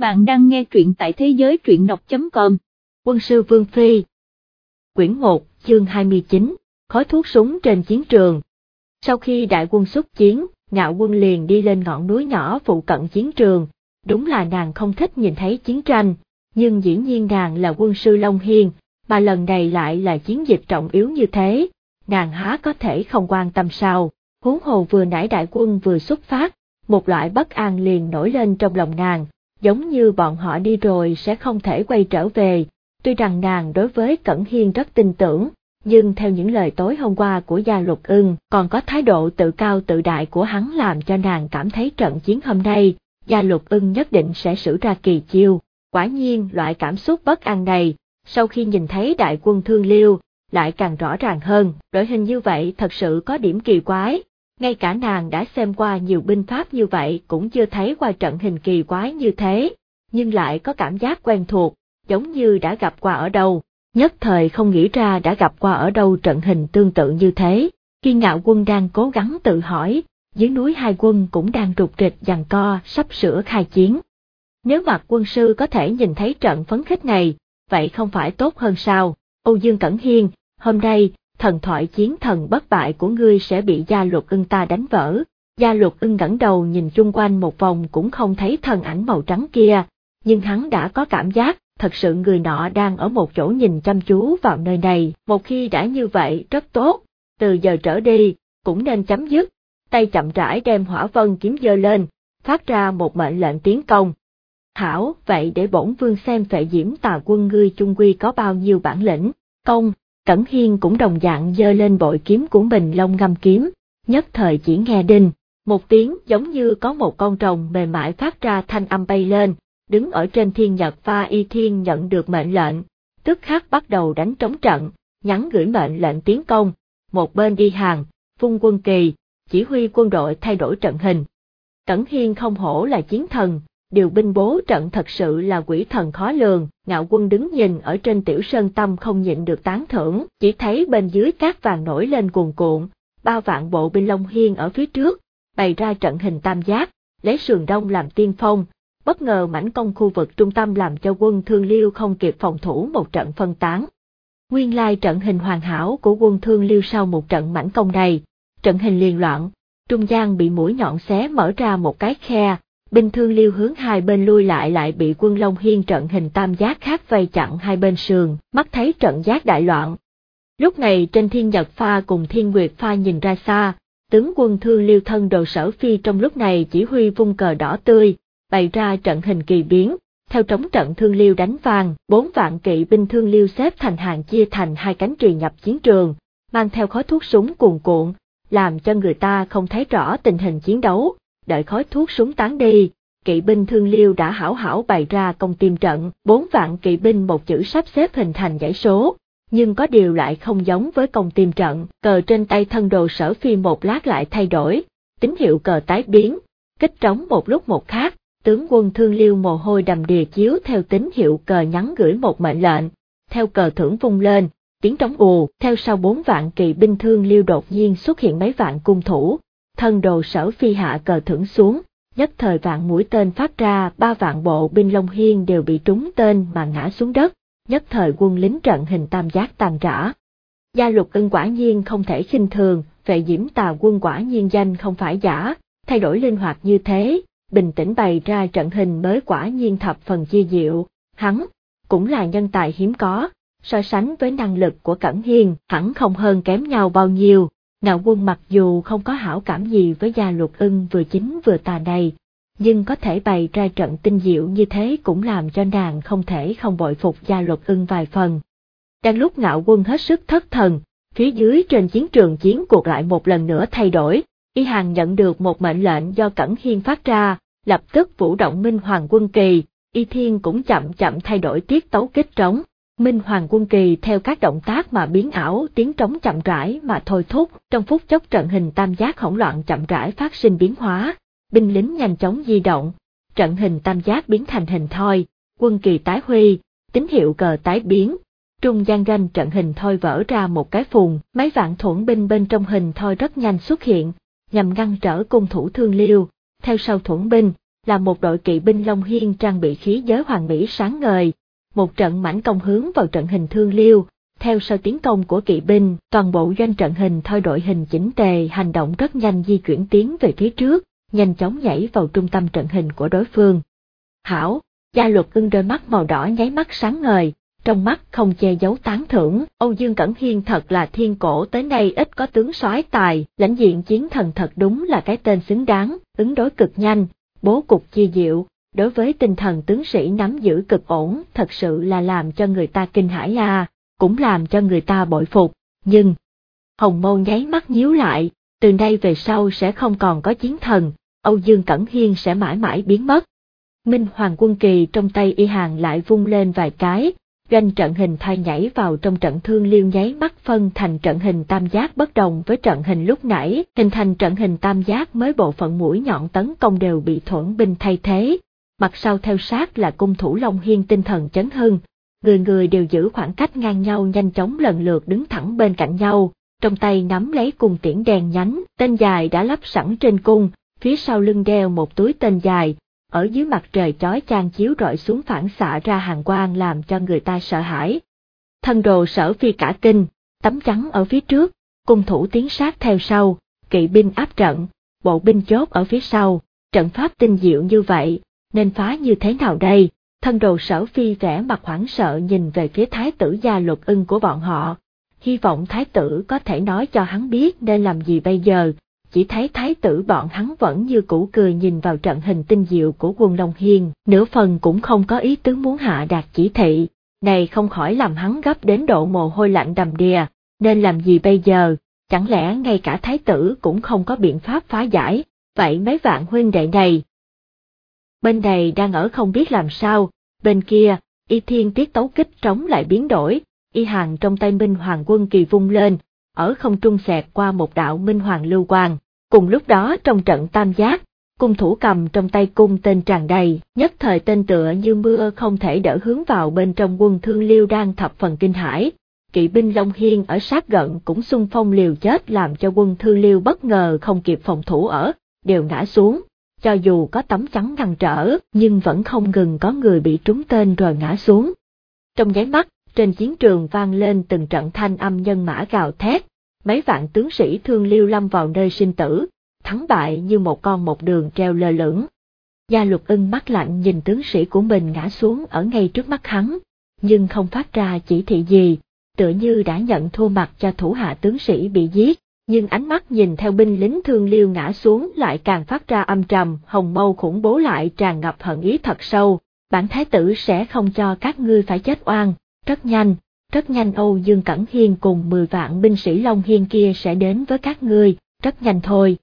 Bạn đang nghe truyện tại thế giới truyện đọc.com. Quân sư Vương Phi. Quyển 1, chương 29, khói thuốc súng trên chiến trường. Sau khi đại quân xuất chiến, ngạo quân liền đi lên ngọn núi nhỏ phụ cận chiến trường, đúng là nàng không thích nhìn thấy chiến tranh, nhưng dĩ nhiên nàng là quân sư Long Hiên, mà lần này lại là chiến dịch trọng yếu như thế, nàng há có thể không quan tâm sao, huống hồ vừa nãy đại quân vừa xuất phát, một loại bất an liền nổi lên trong lòng nàng, giống như bọn họ đi rồi sẽ không thể quay trở về, tuy rằng nàng đối với Cẩn Hiên rất tin tưởng, nhưng theo những lời tối hôm qua của gia Lục ưng, còn có thái độ tự cao tự đại của hắn làm cho nàng cảm thấy trận chiến hôm nay, gia Lục ưng nhất định sẽ xử ra kỳ chiêu. Quả nhiên loại cảm xúc bất an này, sau khi nhìn thấy đại quân thương liêu, lại càng rõ ràng hơn, đội hình như vậy thật sự có điểm kỳ quái, ngay cả nàng đã xem qua nhiều binh pháp như vậy cũng chưa thấy qua trận hình kỳ quái như thế, nhưng lại có cảm giác quen thuộc, giống như đã gặp qua ở đâu, nhất thời không nghĩ ra đã gặp qua ở đâu trận hình tương tự như thế, khi ngạo quân đang cố gắng tự hỏi, dưới núi hai quân cũng đang rụt rịch giằng co sắp sửa khai chiến. Nếu mặt quân sư có thể nhìn thấy trận phấn khích này, vậy không phải tốt hơn sao, Âu Dương Cẩn Hiên, hôm nay, thần thoại chiến thần bất bại của ngươi sẽ bị gia luật ưng ta đánh vỡ. Gia luật ưng ngẩng đầu nhìn chung quanh một vòng cũng không thấy thần ảnh màu trắng kia, nhưng hắn đã có cảm giác, thật sự người nọ đang ở một chỗ nhìn chăm chú vào nơi này, một khi đã như vậy rất tốt, từ giờ trở đi, cũng nên chấm dứt, tay chậm rãi đem hỏa vân kiếm dơ lên, phát ra một mệnh lệnh tiến công. Hảo, vậy để bổn vương xem phệ diễm tà quân ngươi chung quy có bao nhiêu bản lĩnh, công, Cẩn Hiên cũng đồng dạng dơ lên bội kiếm của mình lông ngâm kiếm, nhất thời chỉ nghe đinh, một tiếng giống như có một con rồng mềm mại phát ra thanh âm bay lên, đứng ở trên thiên nhật pha y thiên nhận được mệnh lệnh, tức khắc bắt đầu đánh trống trận, nhắn gửi mệnh lệnh tiến công, một bên đi hàng, Phung quân kỳ, chỉ huy quân đội thay đổi trận hình. Cẩn Hiên không hổ là chiến thần, điều binh bố trận thật sự là quỷ thần khó lường, ngạo quân đứng nhìn ở trên tiểu sơn tâm không nhịn được tán thưởng, chỉ thấy bên dưới cát vàng nổi lên cuồn cuộn, ba vạn bộ binh Long Hiên ở phía trước, bày ra trận hình tam giác, lấy sườn đông làm tiên phong, bất ngờ mảnh công khu vực trung tâm làm cho quân Thương Liêu không kịp phòng thủ một trận phân tán. Nguyên lai trận hình hoàn hảo của quân Thương Liêu sau một trận mảnh công này, trận hình liền loạn, trung gian bị mũi nhọn xé mở ra một cái khe, binh thương liêu hướng hai bên lui lại lại bị quân Long Hiên trận hình tam giác khác vây chặn hai bên sườn, mắt thấy trận giác đại loạn. Lúc này trên thiên nhật pha cùng thiên nguyệt pha nhìn ra xa, tướng quân thương liêu thân đồ sở phi trong lúc này chỉ huy vung cờ đỏ tươi, bày ra trận hình kỳ biến, theo trống trận thương liêu đánh vàng, bốn vạn kỵ binh thương liêu xếp thành hàng chia thành hai cánh trì nhập chiến trường, mang theo khói thuốc súng cuồn cuộn, làm cho người ta không thấy rõ tình hình chiến đấu, đợi khói thuốc súng tán đi, kỵ binh thương liêu đã hảo hảo bày ra công tiêm trận, bốn vạn kỵ binh một chữ sắp xếp hình thành giải số, nhưng có điều lại không giống với công tiêm trận, cờ trên tay thân đồ sở phi một lát lại thay đổi, tín hiệu cờ tái biến, kích trống một lúc một khác, tướng quân thương liêu mồ hôi đầm đìa chiếu theo tín hiệu cờ nhắn gửi một mệnh lệnh, theo cờ thưởng vung lên, tiếng trống ù, theo sau bốn vạn kỵ binh thương liêu đột nhiên xuất hiện mấy vạn cung thủ, thân đồ sở phi hạ cờ thưởng xuống, nhất thời vạn mũi tên phát ra ba vạn bộ binh Long Hiên đều bị trúng tên mà ngã xuống đất, nhất thời quân lính trận hình tam giác tàn rã. Gia luật ưng quả nhiên không thể khinh thường, vệ diễm tà quân quả nhiên danh không phải giả, thay đổi linh hoạt như thế, bình tĩnh bày ra trận hình mới quả nhiên thập phần chi diệu, hắn, cũng là nhân tài hiếm có, so sánh với năng lực của Cẩn Hiên hẳn không hơn kém nhau bao nhiêu, Ngạo quân mặc dù không có hảo cảm gì với gia luật ưng vừa chính vừa tà này, nhưng có thể bày ra trận tinh diệu như thế cũng làm cho nàng không thể không bội phục gia luật ưng vài phần. Đang lúc ngạo quân hết sức thất thần, phía dưới trên chiến trường chiến cuộc lại một lần nữa thay đổi, Y Hàng nhận được một mệnh lệnh do Cẩn Hiên phát ra, lập tức vũ động Minh Hoàng quân kỳ, Y Thiên cũng chậm chậm thay đổi tiết tấu kích trống, Minh Hoàng quân kỳ theo các động tác mà biến ảo tiếng trống chậm rãi mà thôi thúc, trong phút chốc trận hình tam giác hỗn loạn chậm rãi phát sinh biến hóa, binh lính nhanh chóng di động, trận hình tam giác biến thành hình thoi, quân kỳ tái huy, tín hiệu cờ tái biến, trung gian ranh trận hình thoi vỡ ra một cái phùng, mấy vạn thuẫn binh bên trong hình thoi rất nhanh xuất hiện, nhằm ngăn trở cung thủ thương liêu, theo sau thuẫn binh, là một đội kỵ binh Long Hiên trang bị khí giới hoàng mỹ sáng ngời, một trận mãnh công hướng vào trận hình thương liêu, theo sau tiến công của kỵ binh, toàn bộ doanh trận hình thay đổi hình chỉnh tề hành động rất nhanh di chuyển tiến về phía trước, nhanh chóng nhảy vào trung tâm trận hình của đối phương. Hảo, gia luật ưng đôi mắt màu đỏ nháy mắt sáng ngời, trong mắt không che giấu tán thưởng, Âu Dương Cẩn Hiên thật là thiên cổ tới nay ít có tướng soái tài, lãnh diện chiến thần thật đúng là cái tên xứng đáng, ứng đối cực nhanh, bố cục chi diệu, đối với tinh thần tướng sĩ nắm giữ cực ổn thật sự là làm cho người ta kinh hãi à, cũng làm cho người ta bội phục, nhưng... Hồng Mâu nháy mắt nhíu lại, từ nay về sau sẽ không còn có chiến thần, Âu Dương Cẩn Hiên sẽ mãi mãi biến mất. Minh Hoàng Quân Kỳ trong tay y hàng lại vung lên vài cái, doanh trận hình thay nhảy vào trong trận thương liêu nháy mắt phân thành trận hình tam giác bất đồng với trận hình lúc nãy, hình thành trận hình tam giác mới bộ phận mũi nhọn tấn công đều bị thuẫn binh thay thế. Mặt sau theo sát là cung thủ Long Hiên tinh thần chấn hưng, người người đều giữ khoảng cách ngang nhau nhanh chóng lần lượt đứng thẳng bên cạnh nhau, trong tay nắm lấy cung tiễn đèn nhánh, tên dài đã lắp sẵn trên cung, phía sau lưng đeo một túi tên dài, ở dưới mặt trời chói chang chiếu rọi xuống phản xạ ra hàng quang làm cho người ta sợ hãi. Thân đồ sở phi cả kinh, tấm trắng ở phía trước, cung thủ tiến sát theo sau, kỵ binh áp trận, bộ binh chốt ở phía sau, trận pháp tinh diệu như vậy, nên phá như thế nào đây? Thân đồ sở phi vẻ mặt hoảng sợ nhìn về phía thái tử gia luật ưng của bọn họ, hy vọng thái tử có thể nói cho hắn biết nên làm gì bây giờ, chỉ thấy thái tử bọn hắn vẫn như cũ cười nhìn vào trận hình tinh diệu của quân Long Hiên, nửa phần cũng không có ý tứ muốn hạ đạt chỉ thị, này không khỏi làm hắn gấp đến độ mồ hôi lạnh đầm đìa, nên làm gì bây giờ, chẳng lẽ ngay cả thái tử cũng không có biện pháp phá giải, vậy mấy vạn huynh đệ này. Bên này đang ở không biết làm sao, bên kia, y thiên tiết tấu kích trống lại biến đổi, y hàng trong tay minh hoàng quân kỳ vung lên, ở không trung xẹt qua một đạo minh hoàng lưu quang, Cùng lúc đó trong trận tam giác, cung thủ cầm trong tay cung tên tràn đầy, nhất thời tên tựa như mưa không thể đỡ hướng vào bên trong quân thương liêu đang thập phần kinh hãi. Kỵ binh Long Hiên ở sát gận cũng xung phong liều chết làm cho quân thương liêu bất ngờ không kịp phòng thủ ở, đều ngã xuống. Cho dù có tấm chắn ngăn trở, nhưng vẫn không ngừng có người bị trúng tên rồi ngã xuống. Trong nháy mắt, trên chiến trường vang lên từng trận thanh âm nhân mã gào thét, mấy vạn tướng sĩ thương liêu lâm vào nơi sinh tử, thắng bại như một con một đường treo lơ lửng. Gia luật ưng mắt lạnh nhìn tướng sĩ của mình ngã xuống ở ngay trước mắt hắn, nhưng không phát ra chỉ thị gì, tựa như đã nhận thua mặt cho thủ hạ tướng sĩ bị giết, nhưng ánh mắt nhìn theo binh lính thương liêu ngã xuống lại càng phát ra âm trầm, hồng mâu khủng bố lại tràn ngập hận ý thật sâu, bản thái tử sẽ không cho các ngươi phải chết oan, rất nhanh, rất nhanh Âu Dương Cẩn Hiên cùng 10 vạn binh sĩ Long Hiên kia sẽ đến với các ngươi, rất nhanh thôi.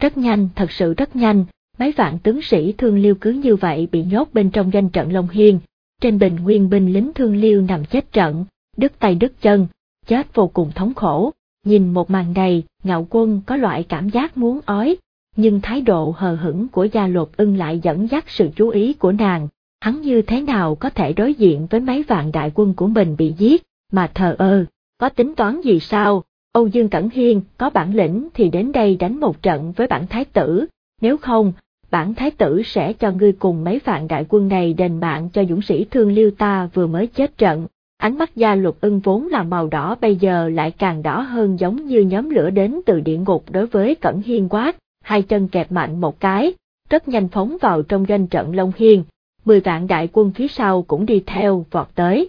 Rất nhanh, thật sự rất nhanh, mấy vạn tướng sĩ thương liêu cứ như vậy bị nhốt bên trong danh trận Long Hiên, trên bình nguyên binh lính thương liêu nằm chết trận, đứt tay đứt chân, chết vô cùng thống khổ. Nhìn một màn này, ngạo quân có loại cảm giác muốn ói, nhưng thái độ hờ hững của gia luật ưng lại dẫn dắt sự chú ý của nàng, hắn như thế nào có thể đối diện với mấy vạn đại quân của mình bị giết, mà thờ ơ, có tính toán gì sao, Âu Dương Cẩn Hiên có bản lĩnh thì đến đây đánh một trận với bản thái tử, nếu không, bản thái tử sẽ cho ngươi cùng mấy vạn đại quân này đền mạng cho dũng sĩ thương liêu ta vừa mới chết trận. Ánh mắt gia luật ưng vốn là màu đỏ bây giờ lại càng đỏ hơn giống như nhóm lửa đến từ địa ngục đối với Cẩn Hiên quát, hai chân kẹp mạnh một cái, rất nhanh phóng vào trong doanh trận Long Hiên, mười vạn đại quân phía sau cũng đi theo vọt tới.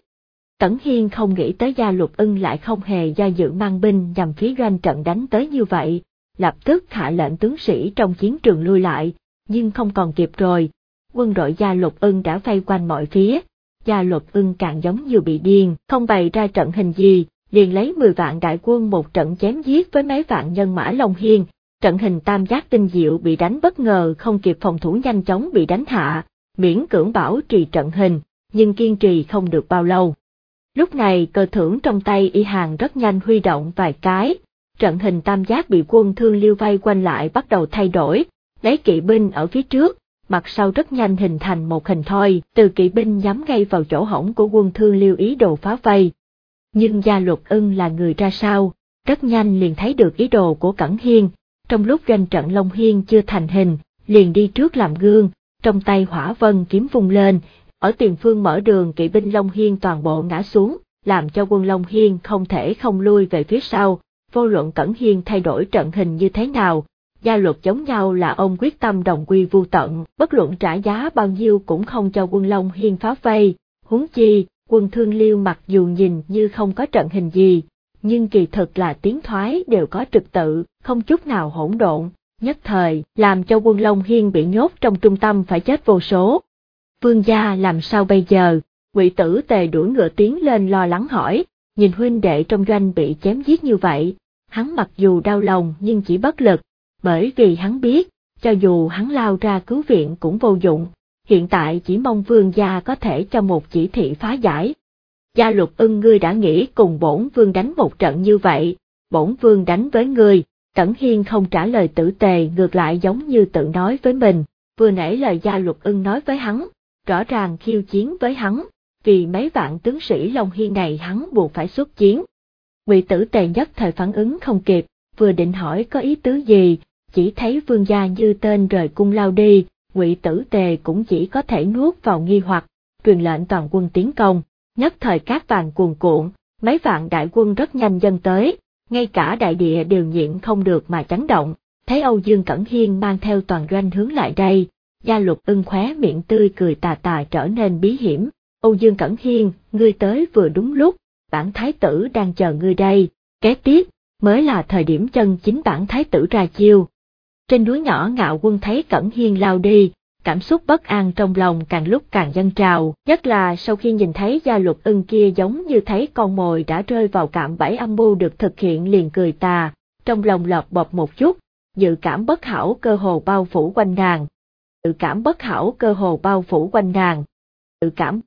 Cẩn Hiên không nghĩ tới gia luật ưng lại không hề do dự mang binh nhằm phía doanh trận đánh tới như vậy, lập tức hạ lệnh tướng sĩ trong chiến trường lui lại, nhưng không còn kịp rồi, quân đội gia lục ưng đã vây quanh mọi phía, gia luật ưng càng giống như bị điên, không bày ra trận hình gì, liền lấy 10 vạn đại quân một trận chém giết với mấy vạn nhân mã Long Hiên, trận hình tam giác tinh diệu bị đánh bất ngờ không kịp phòng thủ nhanh chóng bị đánh hạ, miễn cưỡng bảo trì trận hình, nhưng kiên trì không được bao lâu. Lúc này cờ thưởng trong tay y hàng rất nhanh huy động vài cái, trận hình tam giác bị quân thương liêu vây quanh lại bắt đầu thay đổi, lấy kỵ binh ở phía trước, mặt sau rất nhanh hình thành một hình thoi, từ kỵ binh nhắm ngay vào chỗ hỏng của quân thương liêu ý đồ phá vây. Nhưng gia luật ưng là người ra sao, rất nhanh liền thấy được ý đồ của Cẩn Hiên, trong lúc doanh trận Long Hiên chưa thành hình, liền đi trước làm gương, trong tay hỏa vân kiếm vung lên, ở tiền phương mở đường kỵ binh Long Hiên toàn bộ ngã xuống, làm cho quân Long Hiên không thể không lui về phía sau, vô luận Cẩn Hiên thay đổi trận hình như thế nào, gia luật giống nhau là ông quyết tâm đồng quy vu tận, bất luận trả giá bao nhiêu cũng không cho quân Long Hiên phá vây, huống chi, quân thương liêu mặc dù nhìn như không có trận hình gì, nhưng kỳ thực là tiến thoái đều có trực tự, không chút nào hỗn độn, nhất thời, làm cho quân Long Hiên bị nhốt trong trung tâm phải chết vô số. Vương gia làm sao bây giờ, ngụy tử tề đuổi ngựa tiến lên lo lắng hỏi, nhìn huynh đệ trong doanh bị chém giết như vậy, hắn mặc dù đau lòng nhưng chỉ bất lực, bởi vì hắn biết, cho dù hắn lao ra cứu viện cũng vô dụng, hiện tại chỉ mong vương gia có thể cho một chỉ thị phá giải. Gia lục ưng ngươi đã nghĩ cùng bổn vương đánh một trận như vậy, bổn vương đánh với ngươi, Tẩn Hiên không trả lời tử tề ngược lại giống như tự nói với mình, vừa nãy lời gia lục ưng nói với hắn, rõ ràng khiêu chiến với hắn, vì mấy vạn tướng sĩ Long Hiên này hắn buộc phải xuất chiến. Ngụy tử tề nhất thời phản ứng không kịp, vừa định hỏi có ý tứ gì, chỉ thấy vương gia như tên rời cung lao đi, ngụy tử tề cũng chỉ có thể nuốt vào nghi hoặc, truyền lệnh toàn quân tiến công, nhất thời các vàng cuồn cuộn, mấy vạn đại quân rất nhanh dân tới, ngay cả đại địa đều nhịn không được mà chấn động, thấy Âu Dương Cẩn Hiên mang theo toàn doanh hướng lại đây, gia lục ưng khóe miệng tươi cười tà tà trở nên bí hiểm, Âu Dương Cẩn Hiên, ngươi tới vừa đúng lúc, bản thái tử đang chờ ngươi đây, kế tiếp, mới là thời điểm chân chính bản thái tử ra chiêu. Trên núi nhỏ ngạo quân thấy Cẩn Hiên lao đi, cảm xúc bất an trong lòng càng lúc càng dâng trào, nhất là sau khi nhìn thấy gia luật ưng kia giống như thấy con mồi đã rơi vào cạm bẫy âm mưu được thực hiện liền cười tà, trong lòng lọt bọt một chút, dự cảm bất hảo cơ hồ bao phủ quanh nàng. Dự cảm bất hảo cơ hồ bao phủ quanh nàng. Dự cảm